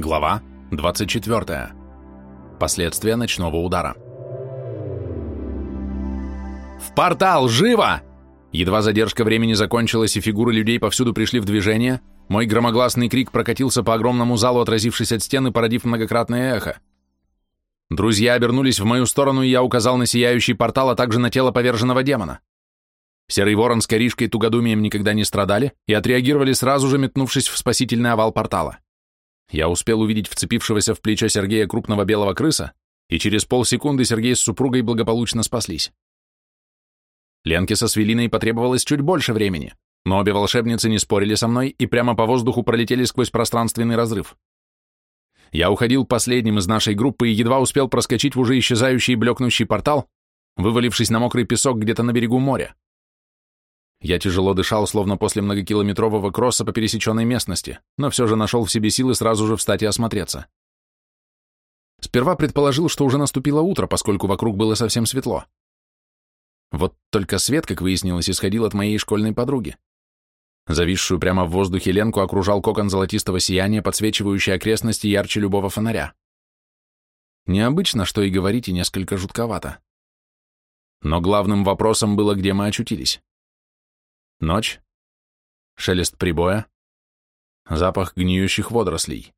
Глава 24. Последствия ночного удара. «В портал! Живо!» Едва задержка времени закончилась и фигуры людей повсюду пришли в движение, мой громогласный крик прокатился по огромному залу, отразившись от стены, породив многократное эхо. Друзья обернулись в мою сторону, и я указал на сияющий портал, а также на тело поверженного демона. Серый ворон с коришкой тугодумием никогда не страдали и отреагировали сразу же, метнувшись в спасительный овал портала. Я успел увидеть вцепившегося в плечо Сергея крупного белого крыса, и через полсекунды Сергей с супругой благополучно спаслись. Ленке со Свелиной потребовалось чуть больше времени, но обе волшебницы не спорили со мной и прямо по воздуху пролетели сквозь пространственный разрыв. Я уходил последним из нашей группы и едва успел проскочить в уже исчезающий блекнущий портал, вывалившись на мокрый песок где-то на берегу моря. Я тяжело дышал, словно после многокилометрового кросса по пересеченной местности, но все же нашел в себе силы сразу же встать и осмотреться. Сперва предположил, что уже наступило утро, поскольку вокруг было совсем светло. Вот только свет, как выяснилось, исходил от моей школьной подруги. Зависшую прямо в воздухе Ленку окружал кокон золотистого сияния, подсвечивающий окрестности ярче любого фонаря. Необычно, что и говорить, и несколько жутковато. Но главным вопросом было, где мы очутились. Ночь, шелест прибоя, запах гниющих водорослей,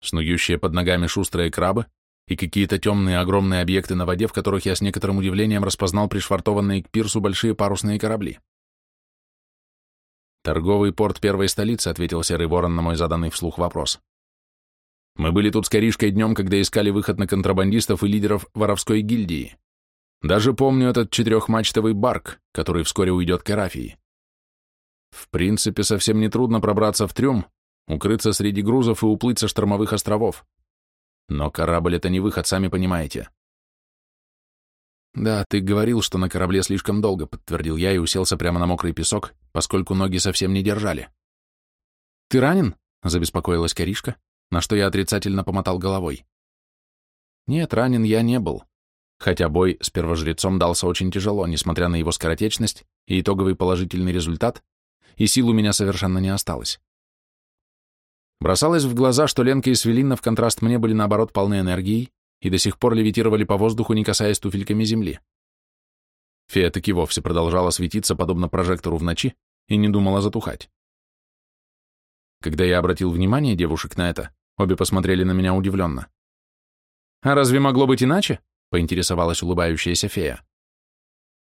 снующие под ногами шустрые крабы и какие-то темные огромные объекты на воде, в которых я с некоторым удивлением распознал пришвартованные к пирсу большие парусные корабли. «Торговый порт первой столицы», — ответил Серый Ворон на мой заданный вслух вопрос. «Мы были тут с Коришкой днем, когда искали выход на контрабандистов и лидеров воровской гильдии. Даже помню этот четырехмачтовый барк, который вскоре уйдет к Эрафии. В принципе, совсем нетрудно пробраться в трюм, укрыться среди грузов и уплыть со штормовых островов. Но корабль — это не выход, сами понимаете. «Да, ты говорил, что на корабле слишком долго», — подтвердил я и уселся прямо на мокрый песок, поскольку ноги совсем не держали. «Ты ранен?» — забеспокоилась Коришка, на что я отрицательно помотал головой. «Нет, ранен я не был, хотя бой с первожрецом дался очень тяжело, несмотря на его скоротечность и итоговый положительный результат, и сил у меня совершенно не осталось. Бросалось в глаза, что Ленка и Свелинна в контраст мне были наоборот полны энергией и до сих пор левитировали по воздуху, не касаясь туфельками земли. Фея таки вовсе продолжала светиться, подобно прожектору в ночи, и не думала затухать. Когда я обратил внимание девушек на это, обе посмотрели на меня удивленно. «А разве могло быть иначе?» — поинтересовалась улыбающаяся фея.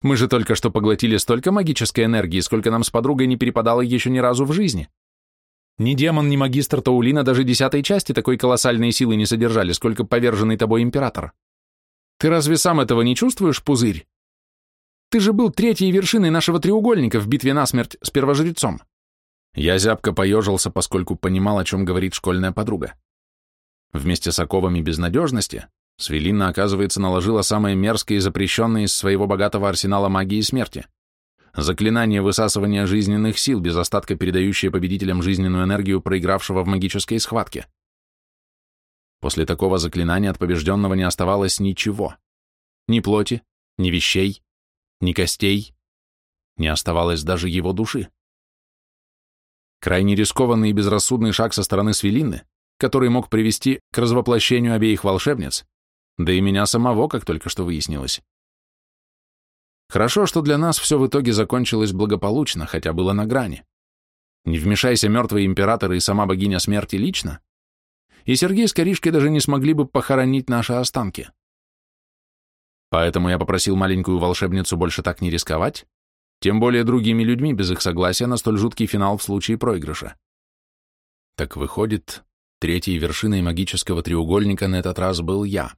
Мы же только что поглотили столько магической энергии, сколько нам с подругой не перепадало еще ни разу в жизни. Ни демон, ни магистр Таулина даже десятой части такой колоссальной силы не содержали, сколько поверженный тобой император. Ты разве сам этого не чувствуешь, пузырь? Ты же был третьей вершиной нашего треугольника в битве насмерть с первожрецом. Я зябко поежился, поскольку понимал, о чем говорит школьная подруга. Вместе с оковами безнадежности Свелина, оказывается, наложила самое мерзкое и запрещенное из своего богатого арсенала магии смерти. Заклинание высасывания жизненных сил, без остатка передающее победителям жизненную энергию проигравшего в магической схватке. После такого заклинания от побежденного не оставалось ничего. Ни плоти, ни вещей, ни костей. Не оставалось даже его души. Крайне рискованный и безрассудный шаг со стороны Свелины, который мог привести к развоплощению обеих волшебниц, да и меня самого, как только что выяснилось. Хорошо, что для нас все в итоге закончилось благополучно, хотя было на грани. Не вмешайся мертвые императоры и сама богиня смерти лично, и Сергей с Коришкой даже не смогли бы похоронить наши останки. Поэтому я попросил маленькую волшебницу больше так не рисковать, тем более другими людьми без их согласия на столь жуткий финал в случае проигрыша. Так выходит, третьей вершиной магического треугольника на этот раз был я.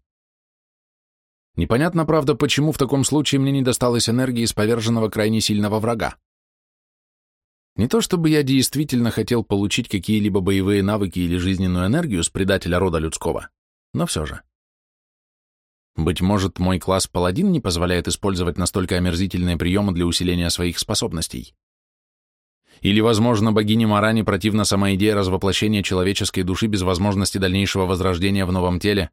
Непонятно, правда, почему в таком случае мне не досталось энергии из поверженного крайне сильного врага. Не то чтобы я действительно хотел получить какие-либо боевые навыки или жизненную энергию с предателя рода людского, но все же. Быть может, мой класс паладин не позволяет использовать настолько омерзительные приемы для усиления своих способностей. Или, возможно, богине Марани противна сама идея развоплощения человеческой души без возможности дальнейшего возрождения в новом теле,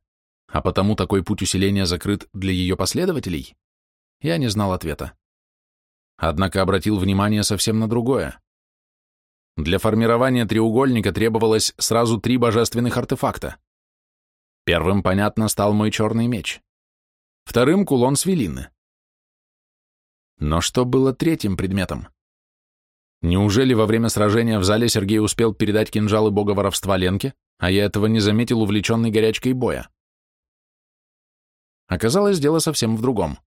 а потому такой путь усиления закрыт для ее последователей? Я не знал ответа. Однако обратил внимание совсем на другое. Для формирования треугольника требовалось сразу три божественных артефакта. Первым, понятно, стал мой черный меч. Вторым — кулон свелины. Но что было третьим предметом? Неужели во время сражения в зале Сергей успел передать кинжалы бога воровства Ленке, а я этого не заметил, увлеченный горячкой боя? Оказалось, дело совсем в другом.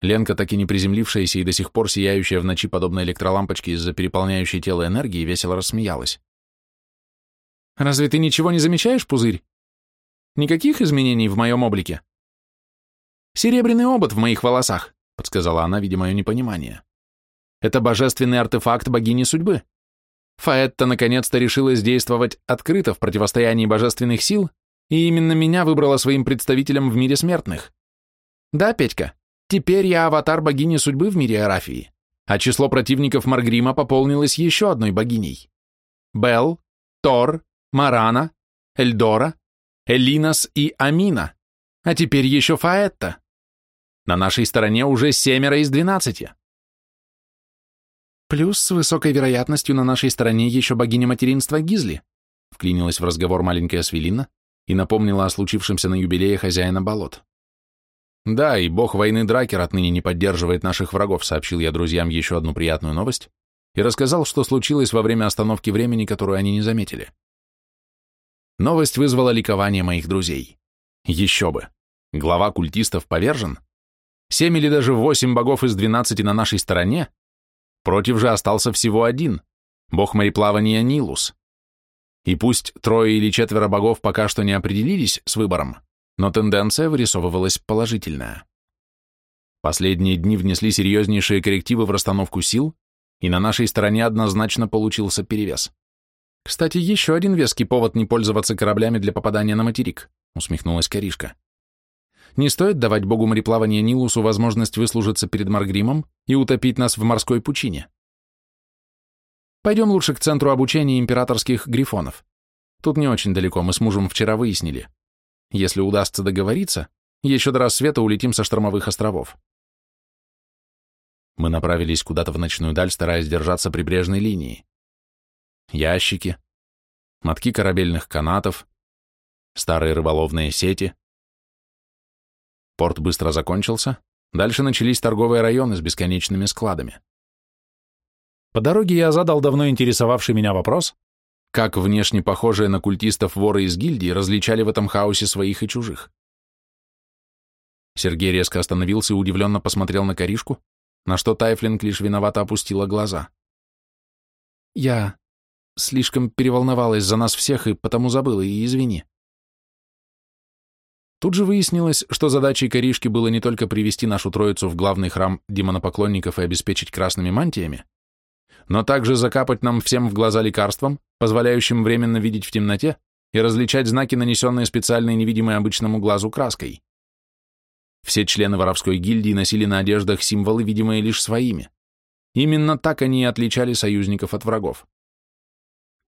Ленка, так и не приземлившаяся и до сих пор сияющая в ночи подобно электролампочке из-за переполняющей тело энергии, весело рассмеялась. «Разве ты ничего не замечаешь, Пузырь? Никаких изменений в моем облике?» «Серебряный обод в моих волосах», — подсказала она, видя мое непонимание. «Это божественный артефакт богини судьбы. Фаэтта наконец-то решилась действовать открыто в противостоянии божественных сил, и именно меня выбрала своим представителем в мире смертных. Да, Петька, Теперь я аватар богини судьбы в мире Арафии, а число противников Маргрима пополнилось еще одной богиней. Бел, Тор, Марана, Эльдора, Элинас и Амина, а теперь еще Фаэтта. На нашей стороне уже семеро из двенадцати. Плюс с высокой вероятностью на нашей стороне еще богиня материнства Гизли, вклинилась в разговор маленькая Свелина и напомнила о случившемся на юбилее хозяина болот. Да, и бог войны Дракер отныне не поддерживает наших врагов, сообщил я друзьям еще одну приятную новость и рассказал, что случилось во время остановки времени, которую они не заметили. Новость вызвала ликование моих друзей. Еще бы. Глава культистов повержен? Семь или даже восемь богов из двенадцати на нашей стороне? Против же остался всего один — бог мореплавания Нилус. И пусть трое или четверо богов пока что не определились с выбором, но тенденция вырисовывалась положительная. Последние дни внесли серьезнейшие коррективы в расстановку сил, и на нашей стороне однозначно получился перевес. Кстати, еще один веский повод не пользоваться кораблями для попадания на материк, усмехнулась Каришка. Не стоит давать богу мореплавания Нилусу возможность выслужиться перед Маргримом и утопить нас в морской пучине. Пойдем лучше к центру обучения императорских грифонов. Тут не очень далеко, мы с мужем вчера выяснили. Если удастся договориться, еще до рассвета улетим со штормовых островов. Мы направились куда-то в ночную даль, стараясь держаться прибрежной линии. Ящики, мотки корабельных канатов, старые рыболовные сети. Порт быстро закончился, дальше начались торговые районы с бесконечными складами. По дороге я задал давно интересовавший меня вопрос, как внешне похожие на культистов воры из гильдии различали в этом хаосе своих и чужих? Сергей резко остановился и удивленно посмотрел на коришку, на что Тайфлинг лишь виновато опустила глаза. «Я слишком переволновалась за нас всех и потому забыла, и извини». Тут же выяснилось, что задачей коришки было не только привести нашу троицу в главный храм демонопоклонников и обеспечить красными мантиями, но также закапать нам всем в глаза лекарством, позволяющим временно видеть в темноте и различать знаки, нанесенные специальной невидимой обычному глазу краской. Все члены воровской гильдии носили на одеждах символы, видимые лишь своими. Именно так они и отличали союзников от врагов.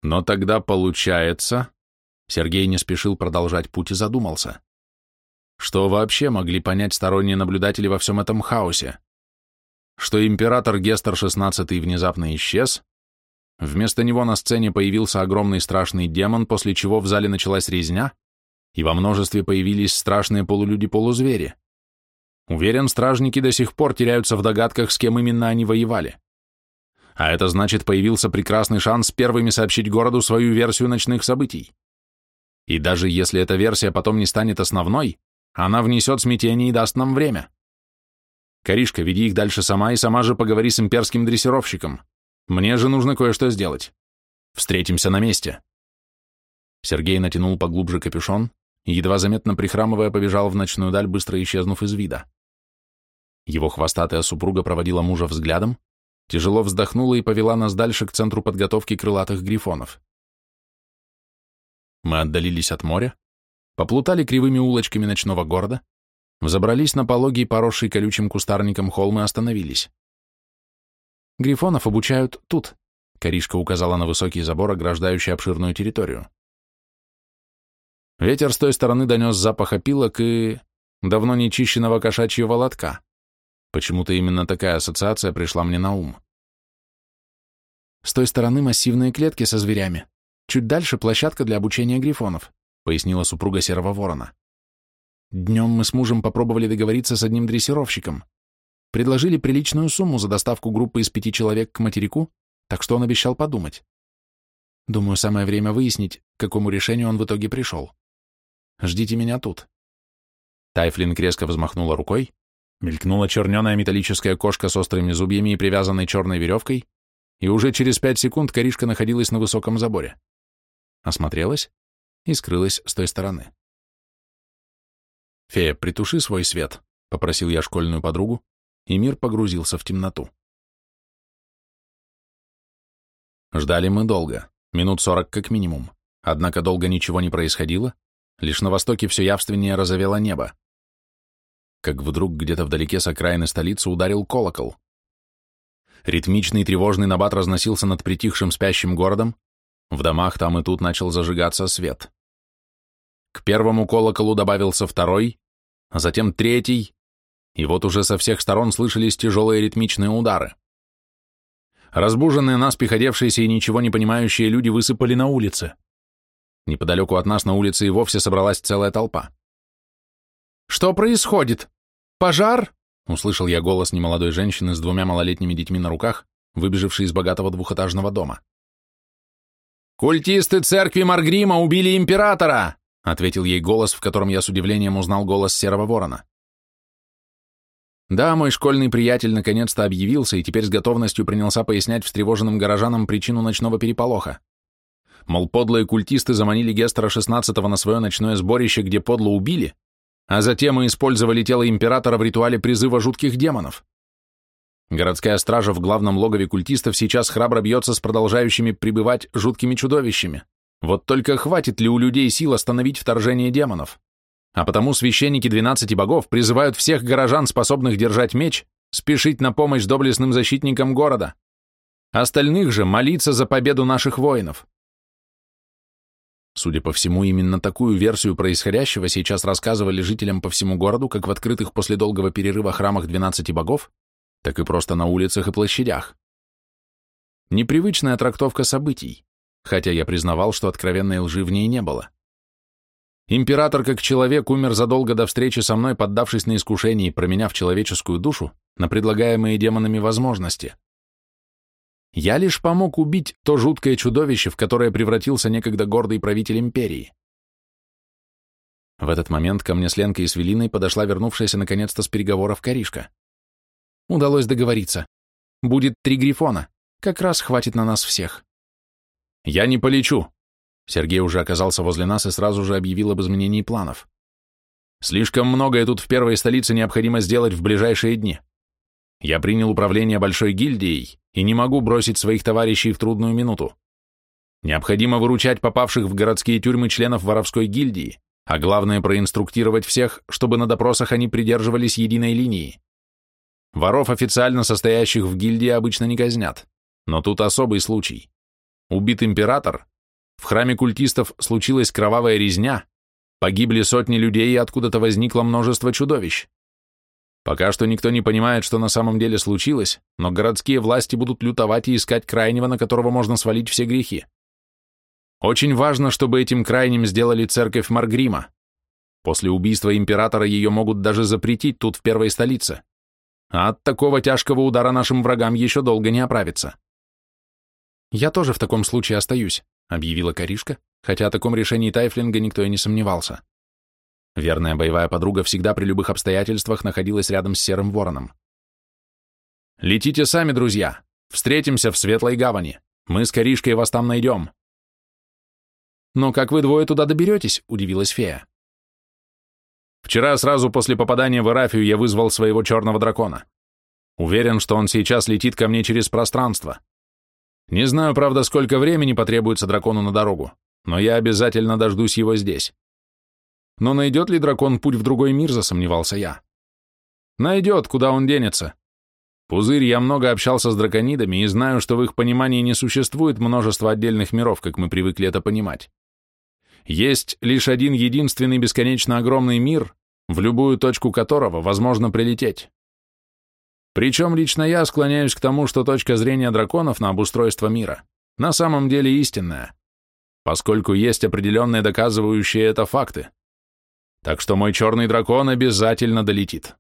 Но тогда получается... Сергей не спешил продолжать путь и задумался. Что вообще могли понять сторонние наблюдатели во всем этом хаосе? Что император Гестер XVI внезапно исчез, вместо него на сцене появился огромный страшный демон, после чего в зале началась резня, и во множестве появились страшные полулюди-полузвери. Уверен, стражники до сих пор теряются в догадках, с кем именно они воевали. А это значит, появился прекрасный шанс первыми сообщить городу свою версию ночных событий. И даже если эта версия потом не станет основной, она внесет смятение и даст нам время. Коришка, веди их дальше сама и сама же поговори с имперским дрессировщиком. Мне же нужно кое-что сделать. Встретимся на месте. Сергей натянул поглубже капюшон и, едва заметно прихрамывая, побежал в ночную даль, быстро исчезнув из вида. Его хвостатая супруга проводила мужа взглядом, тяжело вздохнула и повела нас дальше к центру подготовки крылатых грифонов. Мы отдалились от моря, поплутали кривыми улочками ночного города, Взобрались на пологий, поросший колючим кустарником холм и остановились. «Грифонов обучают тут», — Коришка указала на высокий забор, ограждающий обширную территорию. Ветер с той стороны донес запах опилок и... давно нечищенного кошачьего лотка. Почему-то именно такая ассоциация пришла мне на ум. С той стороны массивные клетки со зверями. Чуть дальше площадка для обучения грифонов, пояснила супруга Серого Ворона. Днем мы с мужем попробовали договориться с одним дрессировщиком. Предложили приличную сумму за доставку группы из пяти человек к материку, так что он обещал подумать. Думаю, самое время выяснить, к какому решению он в итоге пришел. Ждите меня тут. Тайфлинг резко взмахнула рукой, мелькнула черненая металлическая кошка с острыми зубьями и привязанной черной веревкой, и уже через пять секунд коришка находилась на высоком заборе. Осмотрелась и скрылась с той стороны. «Фея, притуши свой свет», — попросил я школьную подругу, и мир погрузился в темноту. Ждали мы долго, минут сорок как минимум, однако долго ничего не происходило, лишь на востоке все явственнее разовело небо. Как вдруг где-то вдалеке с окраины столицы ударил колокол. Ритмичный тревожный набат разносился над притихшим спящим городом, в домах там и тут начал зажигаться свет. К первому колоколу добавился второй, а затем третий, и вот уже со всех сторон слышались тяжелые ритмичные удары. Разбуженные наспех одевшиеся и ничего не понимающие люди высыпали на улице. Неподалеку от нас на улице и вовсе собралась целая толпа. «Что происходит? Пожар?» — услышал я голос немолодой женщины с двумя малолетними детьми на руках, выбежавшей из богатого двухэтажного дома. «Культисты церкви Маргрима убили императора!» Ответил ей голос, в котором я с удивлением узнал голос Серого Ворона. Да, мой школьный приятель наконец-то объявился и теперь с готовностью принялся пояснять встревоженным горожанам причину ночного переполоха. Мол, подлые культисты заманили Гестера XVI на свое ночное сборище, где подло убили, а затем и использовали тело императора в ритуале призыва жутких демонов. Городская стража в главном логове культистов сейчас храбро бьется с продолжающими пребывать жуткими чудовищами. Вот только хватит ли у людей сил остановить вторжение демонов? А потому священники двенадцати богов призывают всех горожан, способных держать меч, спешить на помощь доблестным защитникам города. Остальных же молиться за победу наших воинов. Судя по всему, именно такую версию происходящего сейчас рассказывали жителям по всему городу, как в открытых после долгого перерыва храмах двенадцати богов, так и просто на улицах и площадях. Непривычная трактовка событий хотя я признавал, что откровенной лжи в ней не было. Император как человек умер задолго до встречи со мной, поддавшись на искушение и променяв человеческую душу на предлагаемые демонами возможности. Я лишь помог убить то жуткое чудовище, в которое превратился некогда гордый правитель империи. В этот момент ко мне с Ленкой и Свелиной подошла вернувшаяся наконец-то с переговоров Каришка. Удалось договориться. Будет три грифона. Как раз хватит на нас всех. «Я не полечу!» Сергей уже оказался возле нас и сразу же объявил об изменении планов. «Слишком многое тут в первой столице необходимо сделать в ближайшие дни. Я принял управление Большой гильдией и не могу бросить своих товарищей в трудную минуту. Необходимо выручать попавших в городские тюрьмы членов воровской гильдии, а главное проинструктировать всех, чтобы на допросах они придерживались единой линии. Воров, официально состоящих в гильдии, обычно не казнят, но тут особый случай. Убит император, в храме культистов случилась кровавая резня, погибли сотни людей и откуда-то возникло множество чудовищ. Пока что никто не понимает, что на самом деле случилось, но городские власти будут лютовать и искать крайнего, на которого можно свалить все грехи. Очень важно, чтобы этим крайним сделали церковь Маргрима. После убийства императора ее могут даже запретить тут, в первой столице. А от такого тяжкого удара нашим врагам еще долго не оправиться. «Я тоже в таком случае остаюсь», — объявила Каришка, хотя о таком решении Тайфлинга никто и не сомневался. Верная боевая подруга всегда при любых обстоятельствах находилась рядом с Серым Вороном. «Летите сами, друзья! Встретимся в Светлой Гавани! Мы с Каришкой вас там найдем!» «Но как вы двое туда доберетесь?» — удивилась фея. «Вчера сразу после попадания в Эрафию я вызвал своего черного дракона. Уверен, что он сейчас летит ко мне через пространство. Не знаю, правда, сколько времени потребуется дракону на дорогу, но я обязательно дождусь его здесь. Но найдет ли дракон путь в другой мир, засомневался я. Найдет, куда он денется. Пузырь, я много общался с драконидами и знаю, что в их понимании не существует множества отдельных миров, как мы привыкли это понимать. Есть лишь один единственный бесконечно огромный мир, в любую точку которого возможно прилететь. Причем лично я склоняюсь к тому, что точка зрения драконов на обустройство мира на самом деле истинная, поскольку есть определенные доказывающие это факты. Так что мой черный дракон обязательно долетит.